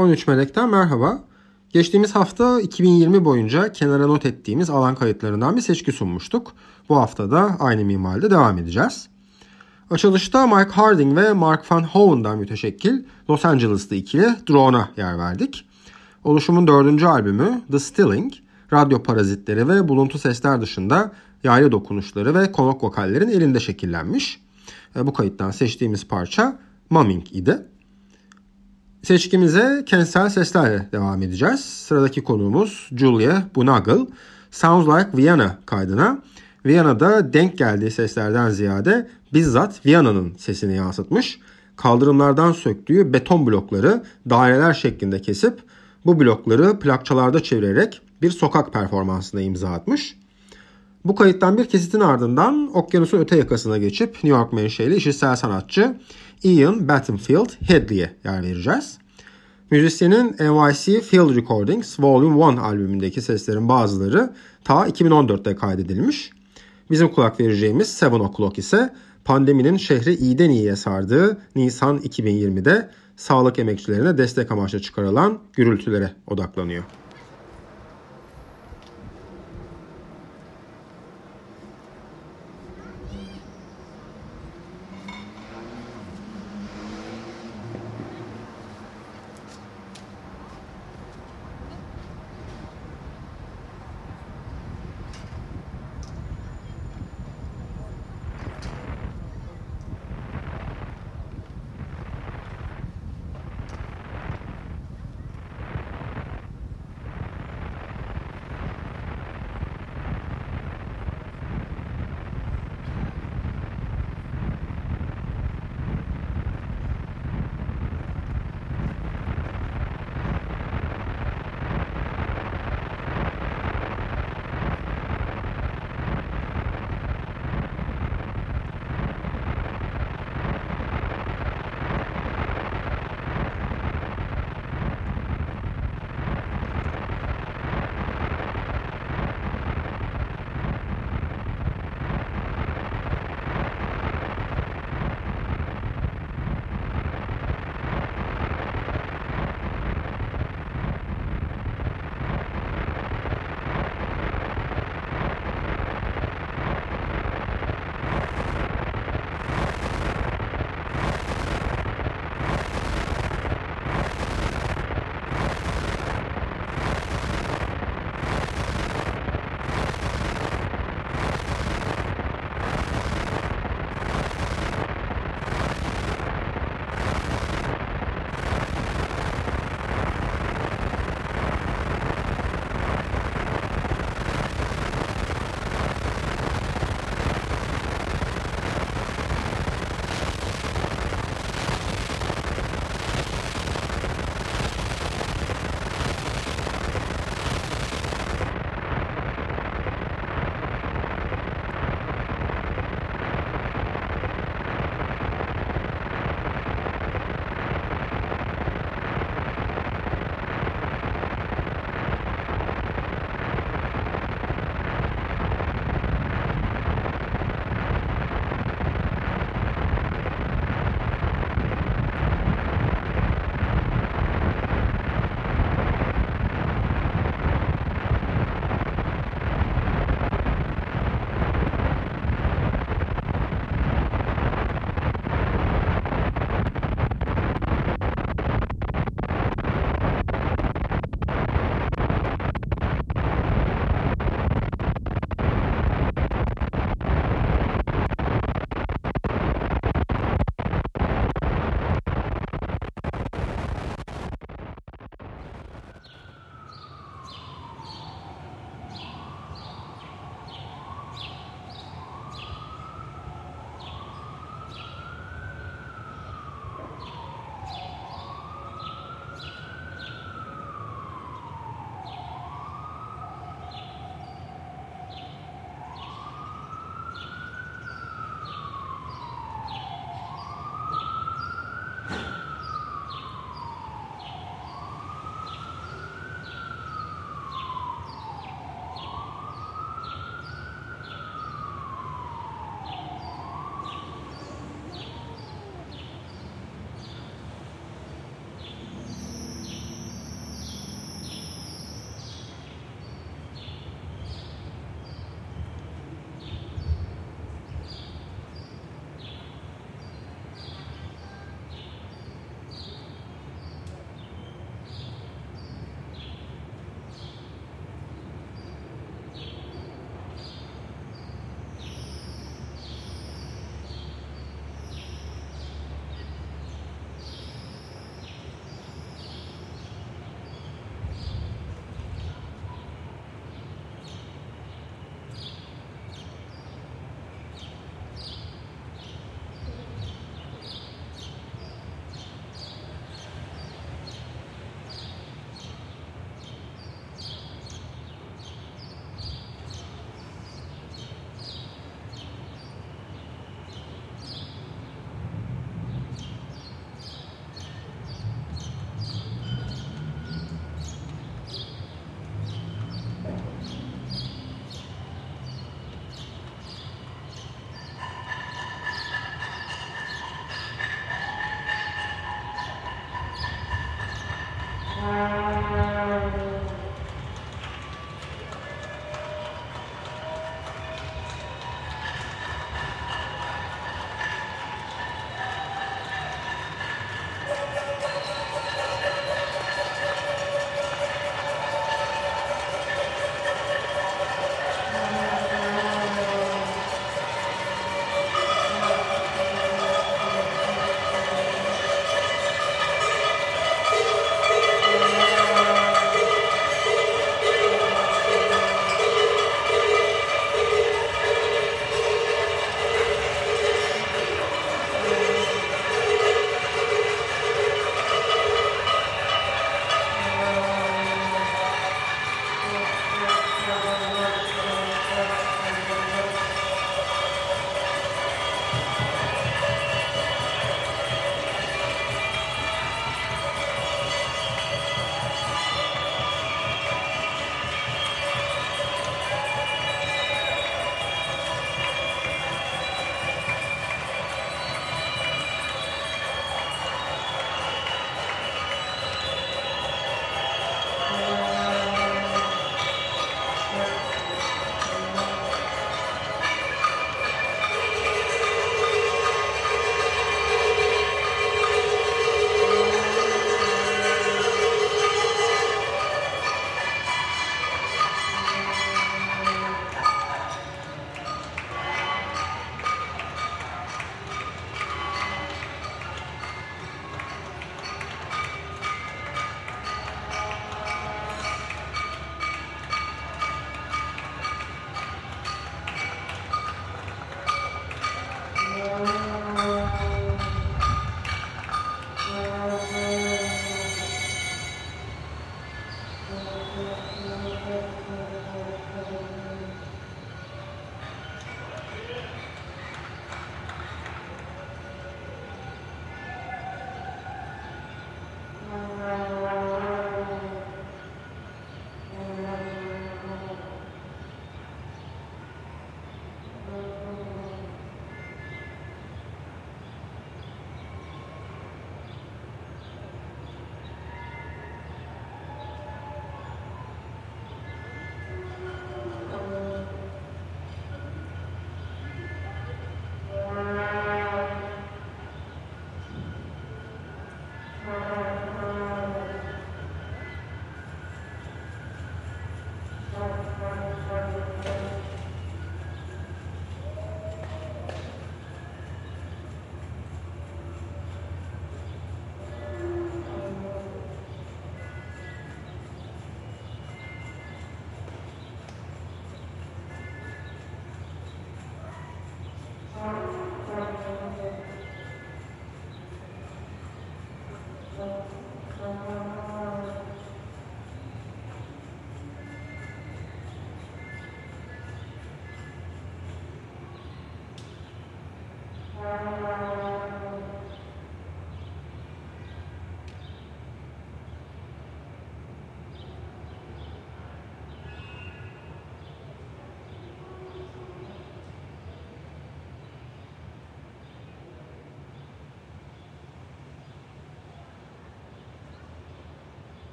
13 Melek'ten merhaba. Geçtiğimiz hafta 2020 boyunca kenara not ettiğimiz alan kayıtlarından bir seçki sunmuştuk. Bu hafta da aynı minvalde devam edeceğiz. Açılışta Mike Harding ve Mark Van Hoven'dan müteşekkil Los Angeles'lı ikili Drone'a yer verdik. Oluşumun dördüncü albümü The Stilling, radyo parazitleri ve buluntu sesler dışında yaylı dokunuşları ve konok vokallerin elinde şekillenmiş. E, bu kayıttan seçtiğimiz parça Mumming idi. Seçkimize kentsel seslerle devam edeceğiz. Sıradaki konuğumuz Julia Bunagel. Sounds Like Vienna kaydına Viyana'da denk geldiği seslerden ziyade bizzat Viyana'nın sesini yansıtmış. Kaldırımlardan söktüğü beton blokları daireler şeklinde kesip bu blokları plakçalarda çevirerek bir sokak performansına imza atmış. Bu kayıttan bir kesitin ardından okyanusun öte yakasına geçip New York menşeli işitsel sanatçı Ian Battenfield Headley'e yer vereceğiz. Müzisyenin NYC Field Recordings Volume 1 albümündeki seslerin bazıları ta 2014'te kaydedilmiş. Bizim kulak vereceğimiz Seven O'Clock ise pandeminin şehri iyiden iyiye sardığı Nisan 2020'de sağlık emekçilerine destek amaçlı çıkarılan gürültülere odaklanıyor.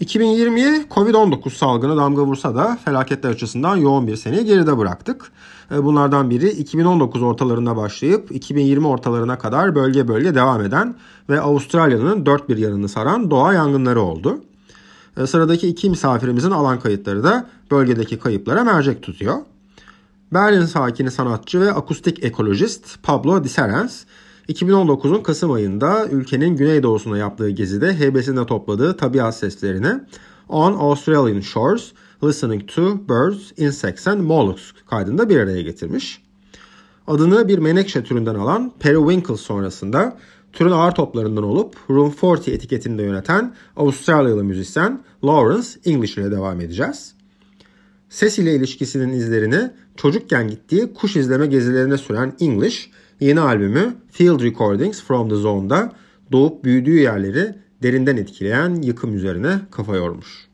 2020'ye Covid-19 salgını damga vursa da felaketler açısından yoğun bir seneyi geride bıraktık. E, bunlardan biri 2019 ortalarında başlayıp 2020 ortalarına kadar bölge bölge devam eden ve Avustralya'nın dört bir yanını saran doğa yangınları oldu. E, sıradaki iki misafirimizin alan kayıtları da bölgedeki kayıplara mercek tutuyor. Berlin sakini sanatçı ve akustik ekolojist Pablo Diserens 2019'un Kasım ayında ülkenin güneydoğusuna yaptığı gezide heybesinde topladığı tabiat seslerini On Australian Shores Listening to Birds, Insects and Mollusks kaydında bir araya getirmiş. Adını bir menekşe türünden alan Periwinkle sonrasında türün ağır toplarından olup Room 40 etiketini de yöneten Avustralyalı müzisyen Lawrence English ile devam edeceğiz. Ses ile ilişkisinin izlerini çocukken gittiği kuş izleme gezilerine süren English, Yeni albümü Field Recordings from the Zone'da doğup büyüdüğü yerleri derinden etkileyen yıkım üzerine kafa yormuş.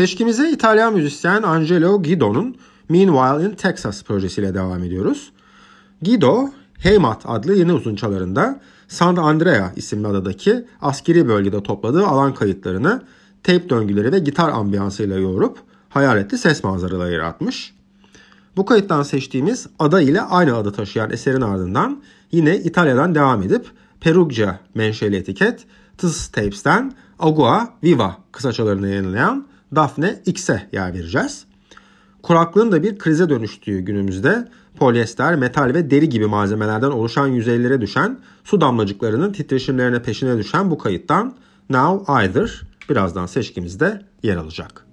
Seçkimize İtalyan müzisyen Angelo Guido'nun Meanwhile in Texas projesiyle devam ediyoruz. Guido, Heymat adlı yeni uzunçalarında San Andrea isimli adadaki askeri bölgede topladığı alan kayıtlarını tape döngüleri ve gitar ambiyansıyla yoğurup hayaletli ses manzaraları yaratmış. Bu kayıttan seçtiğimiz ada ile aynı adı taşıyan eserin ardından yine İtalya'dan devam edip Perugia menşeli etiket Tıs Tapes'ten Agua Viva kısaçalarını yayınlayan Daphne X'e yer vereceğiz. Kuraklığın da bir krize dönüştüğü günümüzde polyester, metal ve deri gibi malzemelerden oluşan yüzeylere düşen su damlacıklarının titreşimlerine peşine düşen bu kayıttan Now Either birazdan seçkimizde yer alacak.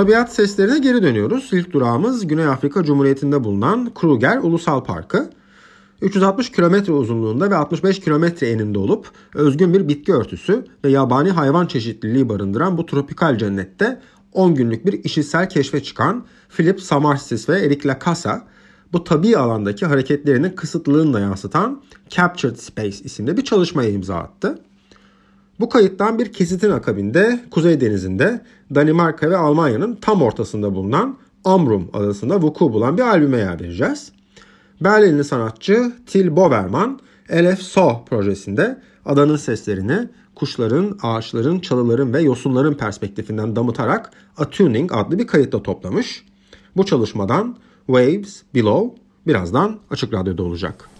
Tabiat seslerine geri dönüyoruz. İlk durağımız Güney Afrika Cumhuriyeti'nde bulunan Kruger Ulusal Parkı. 360 kilometre uzunluğunda ve 65 kilometre eninde olup özgün bir bitki örtüsü ve yabani hayvan çeşitliliği barındıran bu tropikal cennette 10 günlük bir işitsel keşfe çıkan Philip Samarsis ve Eric Lacasa bu tabi alandaki hareketlerinin kısıtlılığını da yansıtan Captured Space isimli bir çalışmaya imza attı. Bu kayıttan bir kesitin akabinde Kuzey Denizi'nde Danimarka ve Almanya'nın tam ortasında bulunan Amrum adasında vuku bulan bir albüme yer vereceğiz. Berlinli sanatçı Til Boverman, Elef So projesinde adanın seslerini kuşların, ağaçların, çalıların ve yosunların perspektifinden damıtarak Attuning adlı bir kayıtta toplamış. Bu çalışmadan Waves Below birazdan Açık Radyo'da olacak.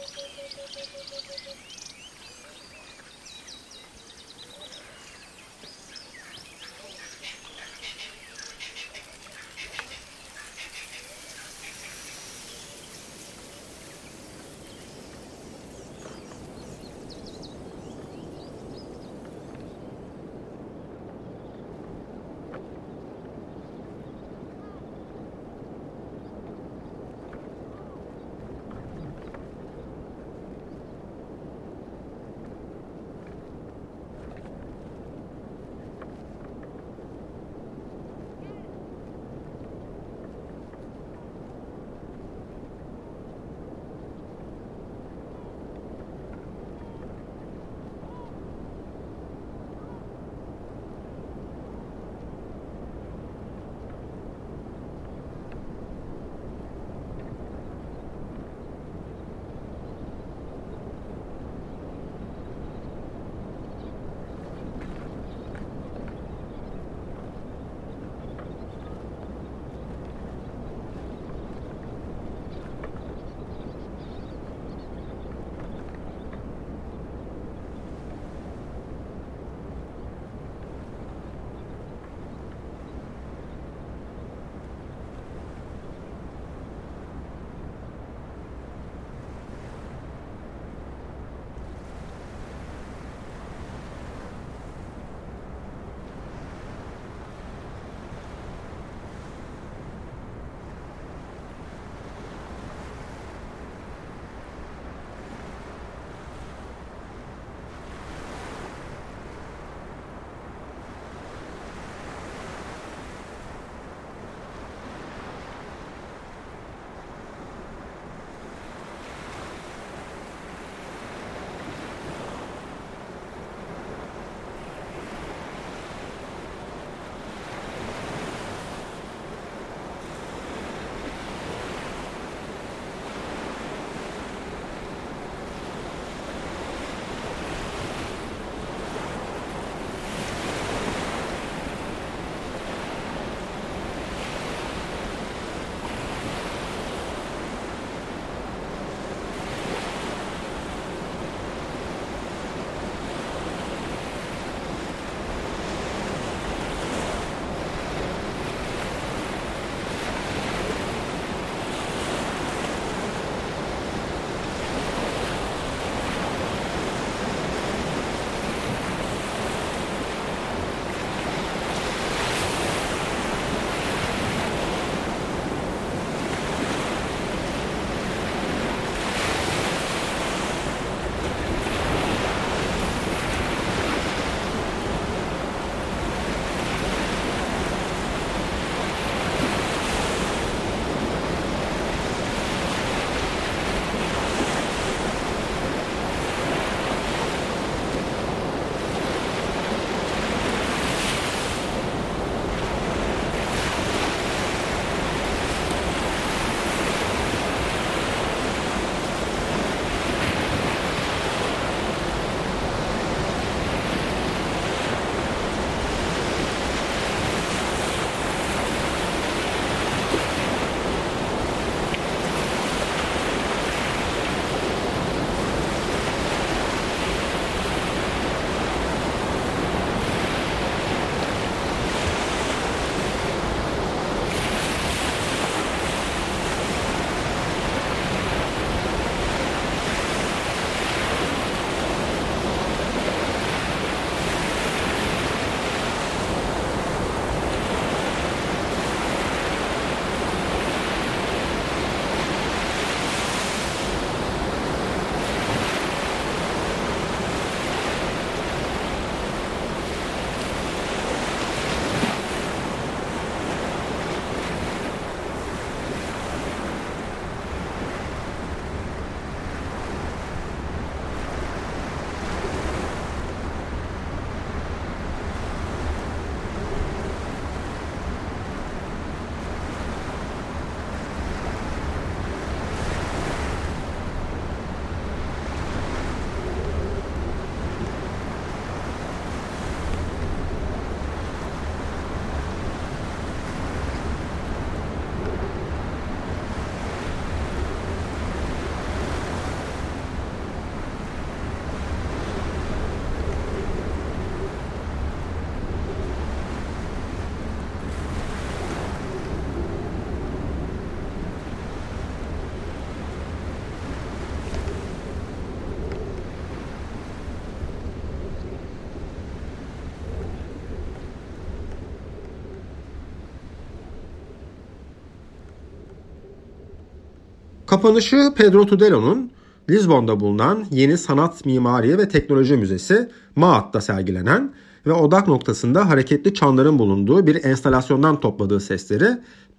Kapanışı Pedro Tudelo'nun Lisbon'da bulunan Yeni Sanat Mimari ve Teknoloji Müzesi MAAT'ta sergilenen ve odak noktasında hareketli çanların bulunduğu bir enstalasyondan topladığı sesleri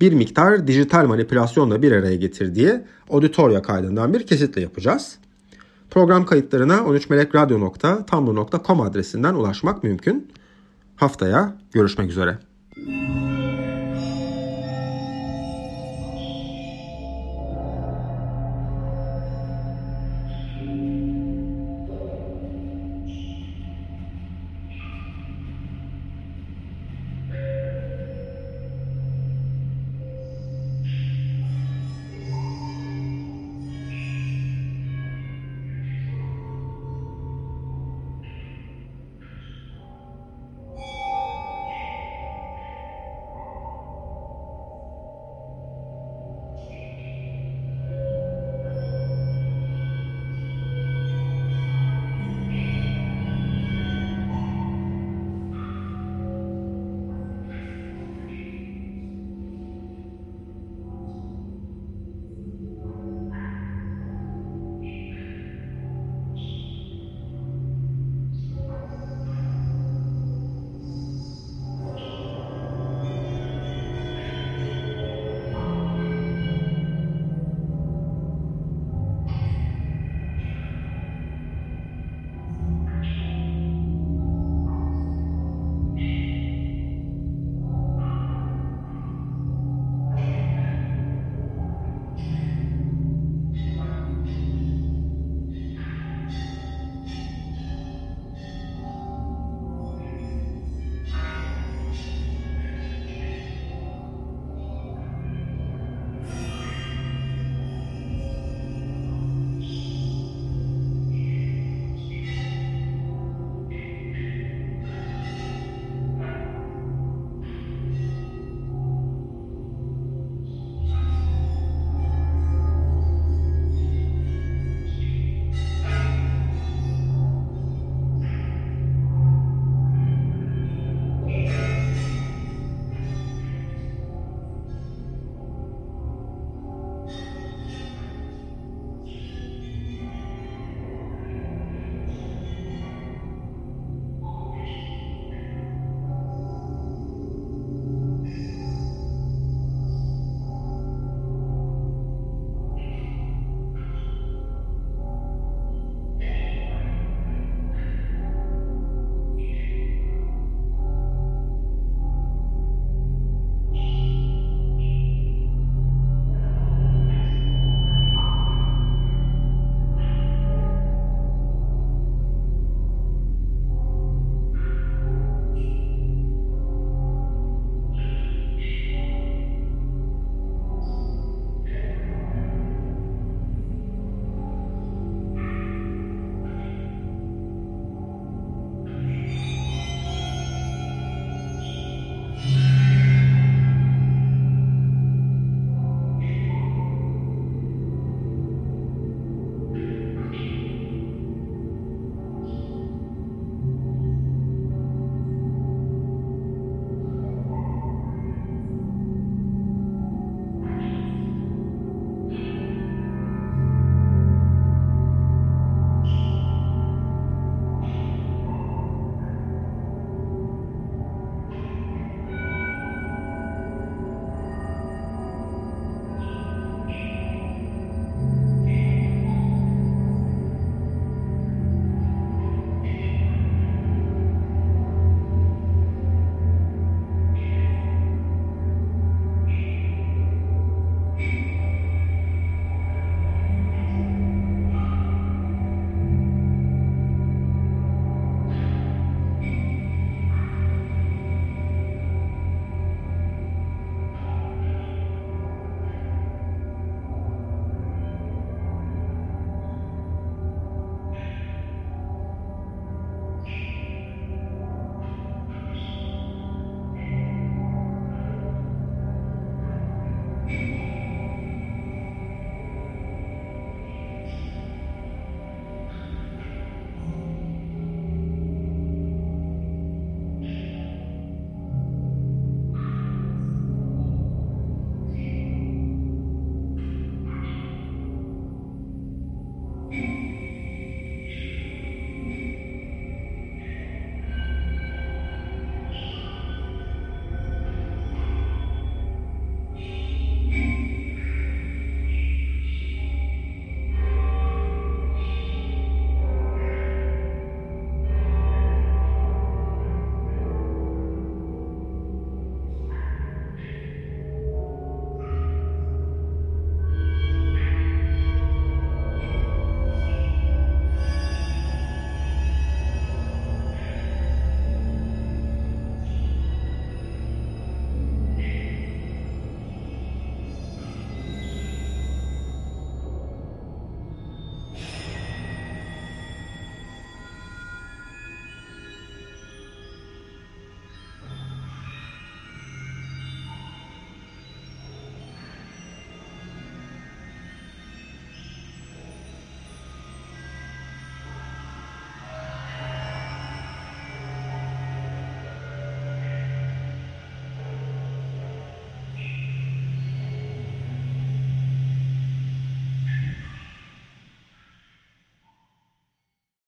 bir miktar dijital manipülasyonla bir araya getirdiği auditorya kaydından bir kesitle yapacağız. Program kayıtlarına 13melekradyo.tumblr.com adresinden ulaşmak mümkün. Haftaya görüşmek üzere.